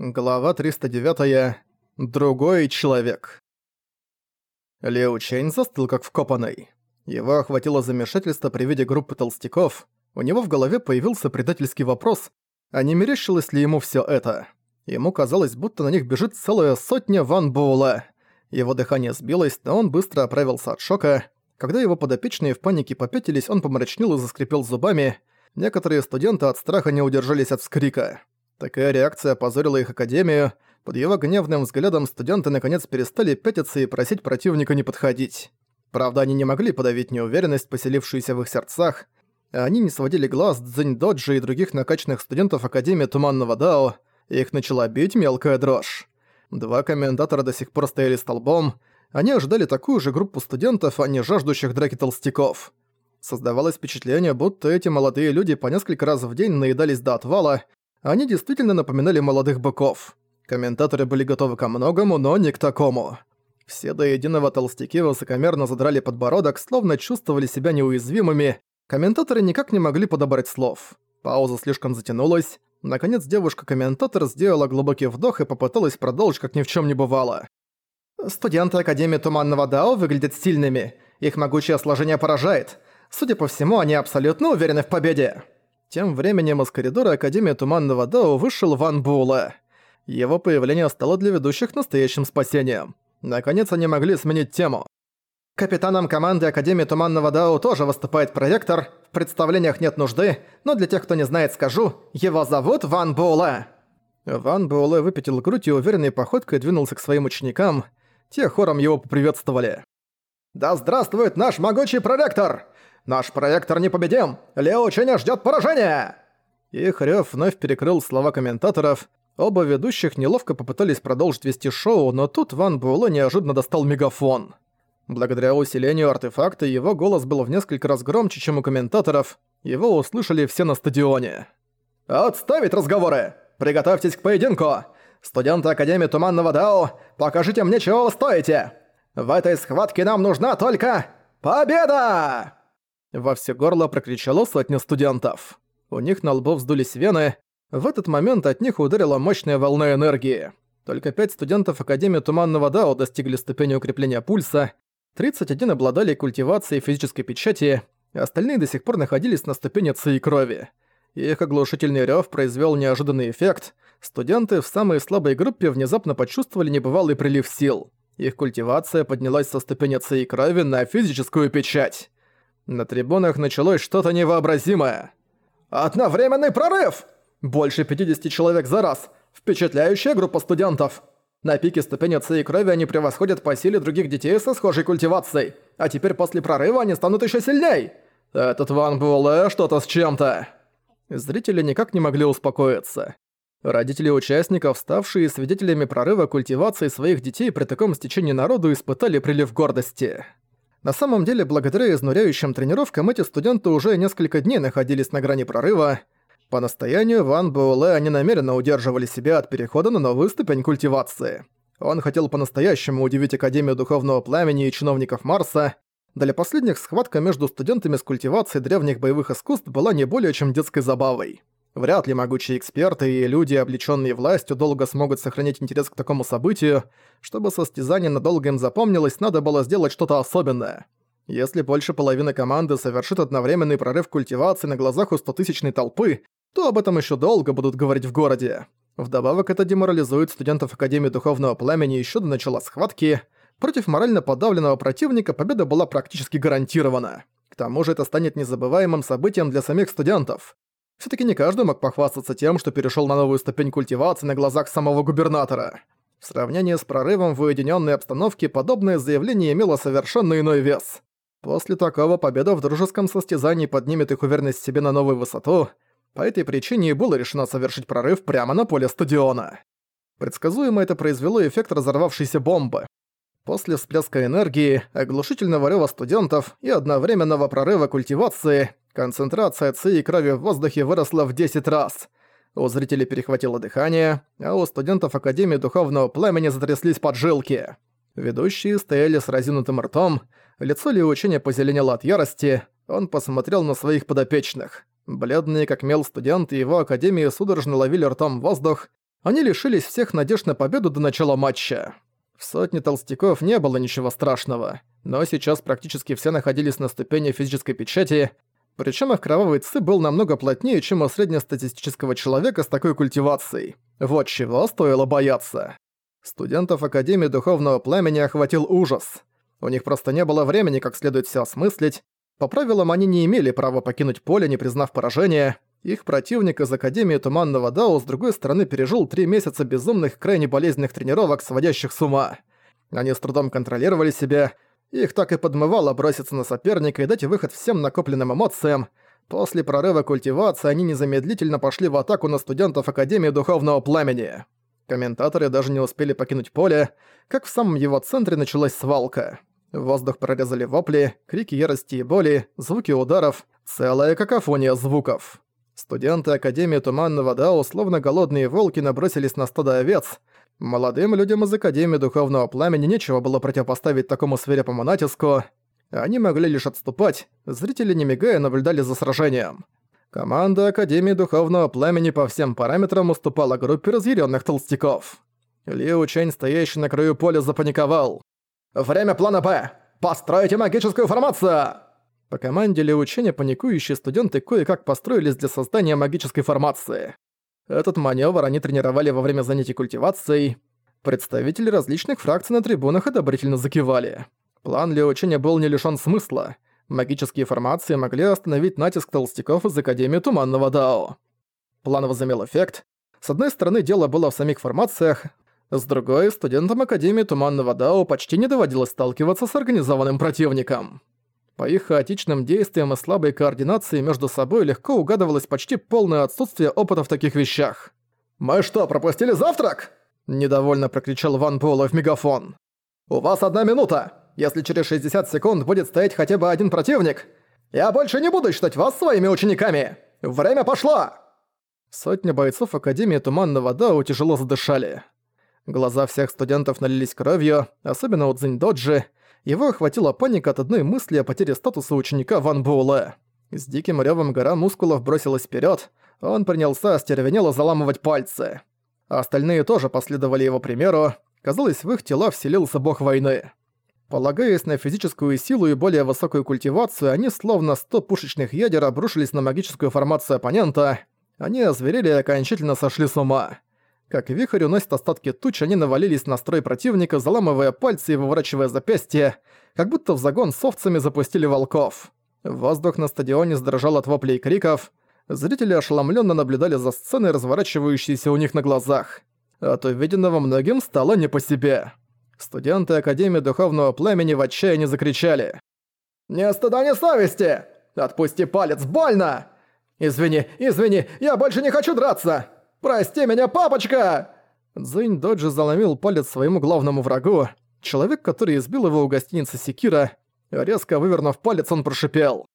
Глава 309. Другой человек. Лео Чейн застыл как вкопанный. Его охватило замешательство при виде группы толстяков. У него в голове появился предательский вопрос, а не мерещилось ли ему всё это. Ему казалось, будто на них бежит целая сотня Ван Буэлла. Его дыхание сбилось, но он быстро оправился от шока. Когда его подопечные в панике попятились, он помрачнел и заскрипел зубами. Некоторые студенты от страха не удержались от вскрика. Такая реакция опозорила их академию. Под его гневным взглядом студенты наконец перестали пятиться и просить противника не подходить. Правда, они не могли подавить неуверенность, поселившуюся в их сердцах, они не сводили глаз Цзинь Доджи и других накачанных студентов Академии Туманного Дао, их начала бить мелкая дрожь. Два комментатора до сих пор стояли столбом, они ожидали такую же группу студентов, а не жаждущих драки толстяков. Создавалось впечатление, будто эти молодые люди по несколько раз в день наедались до отвала они действительно напоминали молодых быков. Комментаторы были готовы ко многому, но не к такому. Все до единого толстяки высокомерно задрали подбородок, словно чувствовали себя неуязвимыми. Комментаторы никак не могли подобрать слов. Пауза слишком затянулась. Наконец девушка-комментатор сделала глубокий вдох и попыталась продолжить, как ни в чем не бывало. «Студенты Академии Туманного Дао выглядят сильными. Их могучее сложение поражает. Судя по всему, они абсолютно уверены в победе». Тем временем из коридора Академии Туманного Дао вышел Ван Була. Его появление стало для ведущих настоящим спасением. Наконец они могли сменить тему. Капитаном команды Академии Туманного Дао тоже выступает проектор. В представлениях нет нужды, но для тех, кто не знает, скажу, его зовут Ван Була. Ван Буэлэ выпятил грудь и уверенной походкой двинулся к своим ученикам. Те хором его поприветствовали. «Да здравствует наш могучий проректор! Наш проектор непобедим! Лео Ченя ждёт поражения!» Их рёв вновь перекрыл слова комментаторов. Оба ведущих неловко попытались продолжить вести шоу, но тут Ван Буэлэ неожиданно достал мегафон. Благодаря усилению артефакта его голос был в несколько раз громче, чем у комментаторов. Его услышали все на стадионе. «Отставить разговоры! Приготовьтесь к поединку! Студенты Академии Туманного Дао, покажите мне, чего вы стоите! В этой схватке нам нужна только победа!» Во все горло прокричало сотня студентов. У них на лбу вздулись вены. В этот момент от них ударила мощная волна энергии. Только пять студентов Академии Туманного Дао достигли ступени укрепления пульса, 31 обладали культивацией физической печати, остальные до сих пор находились на ступени ци и крови. Их оглушительный рёв произвёл неожиданный эффект. Студенты в самой слабой группе внезапно почувствовали небывалый прилив сил. Их культивация поднялась со ступени ци и крови на физическую печать. На трибунах началось что-то невообразимое. «Одновременный прорыв! Больше 50 человек за раз! Впечатляющая группа студентов! На пике ступени С и крови они превосходят по силе других детей со схожей культивацией, а теперь после прорыва они станут еще сильней! Этот Ван Буэлэ что-то с чем-то!» Зрители никак не могли успокоиться. Родители участников, ставшие свидетелями прорыва культивации своих детей при таком стечении народу, испытали прилив гордости. На самом деле, благодаря изнуряющим тренировкам эти студенты уже несколько дней находились на грани прорыва. По настоянию Ван Буэлэ они намеренно удерживали себя от перехода на новую ступень культивации. Он хотел по-настоящему удивить Академию Духовного Пламени и чиновников Марса. Для последних схватка между студентами с культивацией древних боевых искусств была не более чем детской забавой. Вряд ли могучие эксперты и люди, облечённые властью, долго смогут сохранять интерес к такому событию. Чтобы состязание надолго им запомнилось, надо было сделать что-то особенное. Если больше половины команды совершит одновременный прорыв культивации на глазах у стотысячной толпы, то об этом ещё долго будут говорить в городе. Вдобавок это деморализует студентов Академии Духовного Пламени ещё до начала схватки. Против морально подавленного противника победа была практически гарантирована. К тому же это станет незабываемым событием для самих студентов. Всё-таки не каждый мог похвастаться тем, что перешёл на новую ступень культивации на глазах самого губернатора. В сравнении с прорывом в уединённой обстановке подобное заявление имело совершенно иной вес. После такого победа в дружеском состязании поднимет их уверенность в себе на новую высоту. По этой причине и было решено совершить прорыв прямо на поле стадиона. Предсказуемо это произвело эффект разорвавшейся бомбы. После всплеска энергии, оглушительного рёва студентов и одновременного прорыва культивации Концентрация ци и крови в воздухе выросла в 10 раз. У зрителей перехватило дыхание, а у студентов Академии Духовного Племени затряслись поджилки. Ведущие стояли с разинутым ртом, лицо Ли Учения позеленело от ярости, он посмотрел на своих подопечных. Бледные как мел студенты его Академии судорожно ловили ртом воздух, Они лишились всех надежд на победу до начала матча. В сотне толстяков не было ничего страшного, но сейчас практически все находились на ступени физической печати, причем их кровавый ци был намного плотнее, чем у среднестатистического человека с такой культивацией. Вот чего стоило бояться. Студентов Академии Духовного Пламени охватил ужас. У них просто не было времени как следует все осмыслить. По правилам они не имели права покинуть поле, не признав поражения. Их противник из Академии Туманного Дао с другой стороны пережил три месяца безумных, крайне болезненных тренировок, сводящих с ума. Они с трудом контролировали себя, их так и подмывало броситься на соперника и дать выход всем накопленным эмоциям. После прорыва культивации они незамедлительно пошли в атаку на студентов Академии Духовного Пламени. Комментаторы даже не успели покинуть поле, как в самом его центре началась свалка. Воздух прорезали вопли, крики ярости и боли, звуки ударов, целая какофония звуков. Студенты Академии Туманного Дао, словно голодные волки, набросились на стадо овец, Молодым людям из Академии Духовного Пламени нечего было противопоставить такому свирепому натиску. Они могли лишь отступать, зрители не мигая наблюдали за сражением. Команда Академии Духовного Пламени по всем параметрам уступала группе разъяренных толстяков. Лиу Чэнь, стоящий на краю поля, запаниковал. «Время плана Б! Постройте магическую формацию!» По команде Лиу Чэня паникующие студенты кое-как построились для создания магической формации. Этот маневр они тренировали во время занятий культивацией. Представители различных фракций на трибунах одобрительно закивали. План Леочиня был не лишён смысла. Магические формации могли остановить натиск толстяков из Академии Туманного Дао. План возымел эффект. С одной стороны, дело было в самих формациях, с другой, студентам Академии Туманного Дао почти не доводилось сталкиваться с организованным противником. По их хаотичным действиям и слабой координации между собой легко угадывалось почти полное отсутствие опыта в таких вещах. «Мы что, пропустили завтрак?» – недовольно прокричал Ван Буэлэ в мегафон. «У вас одна минута! Если через 60 секунд будет стоять хотя бы один противник, я больше не буду считать вас своими учениками! Время пошло!» Сотни бойцов Академии Туманного Дао тяжело задышали. Глаза всех студентов налились кровью, особенно у Цзиньдоджи, его охватила паника от одной мысли о потере статуса ученика Ван Буэлэ. С диким рёвом гора мускулов бросилась вперед. он принялся остервенело заламывать пальцы. Остальные тоже последовали его примеру. Казалось, в их тела вселился бог войны. Полагаясь на физическую силу и более высокую культивацию, они словно сто пушечных ядер обрушились на магическую формацию оппонента. Они озверели и окончательно сошли с ума. Как вихрь уносит остатки туч, они навалились на строй противника, заламывая пальцы и выворачивая запястья, как будто в загон с овцами запустили волков. Воздух на стадионе сдрожал от воплей и криков. Зрители ошеломленно наблюдали за сценой, разворачивающейся у них на глазах. От увиденного многим стало не по себе. Студенты Академии Духовного Племени в отчаянии закричали. «Не стыда, ни совести! Отпусти палец, больно! Извини, извини, я больше не хочу драться!» «Прости меня, папочка!» Цзинь Доджи заломил палец своему главному врагу. Человек, который избил его у гостиницы Секира, резко вывернув палец, он прошипел.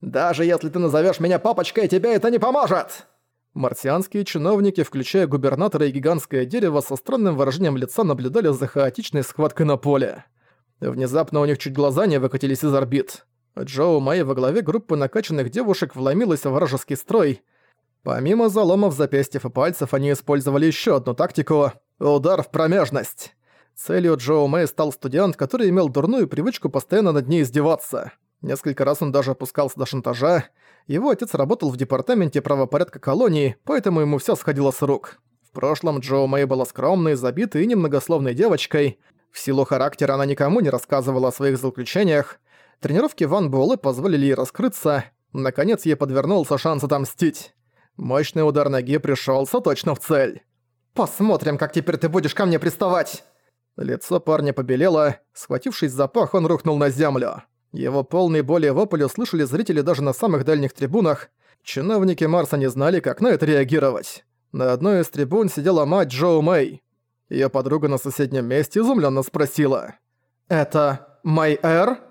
«Даже если ты назовешь меня папочкой, тебе это не поможет!» Марсианские чиновники, включая губернатора и гигантское дерево, со странным выражением лица наблюдали за хаотичной схваткой на поле. Внезапно у них чуть глаза не выкатились из орбит. Джоу Мэй во главе группы накачанных девушек вломилась в вражеский строй, Помимо заломов запястьев и пальцев, они использовали еще одну тактику – удар в промежность. Целью Джоу Мэй стал студент, который имел дурную привычку постоянно над ней издеваться. Несколько раз он даже опускался до шантажа. Его отец работал в департаменте правопорядка колонии, поэтому ему все сходило с рук. В прошлом Джоу Мэй была скромной, забитой и немногословной девочкой. В силу характера она никому не рассказывала о своих заключениях. Тренировки Ван Буэлэ позволили ей раскрыться. Наконец ей подвернулся шанс отомстить. Мощный удар ноги пришелся точно в цель. «Посмотрим, как теперь ты будешь ко мне приставать!» Лицо парня побелело, схватившись за пах, он рухнул на землю. Его полный боли вопль услышали зрители даже на самых дальних трибунах. Чиновники Марса не знали, как на это реагировать. На одной из трибун сидела мать Джоу Мэй. Её подруга на соседнем месте изумленно спросила. «Это Мэй Эр?»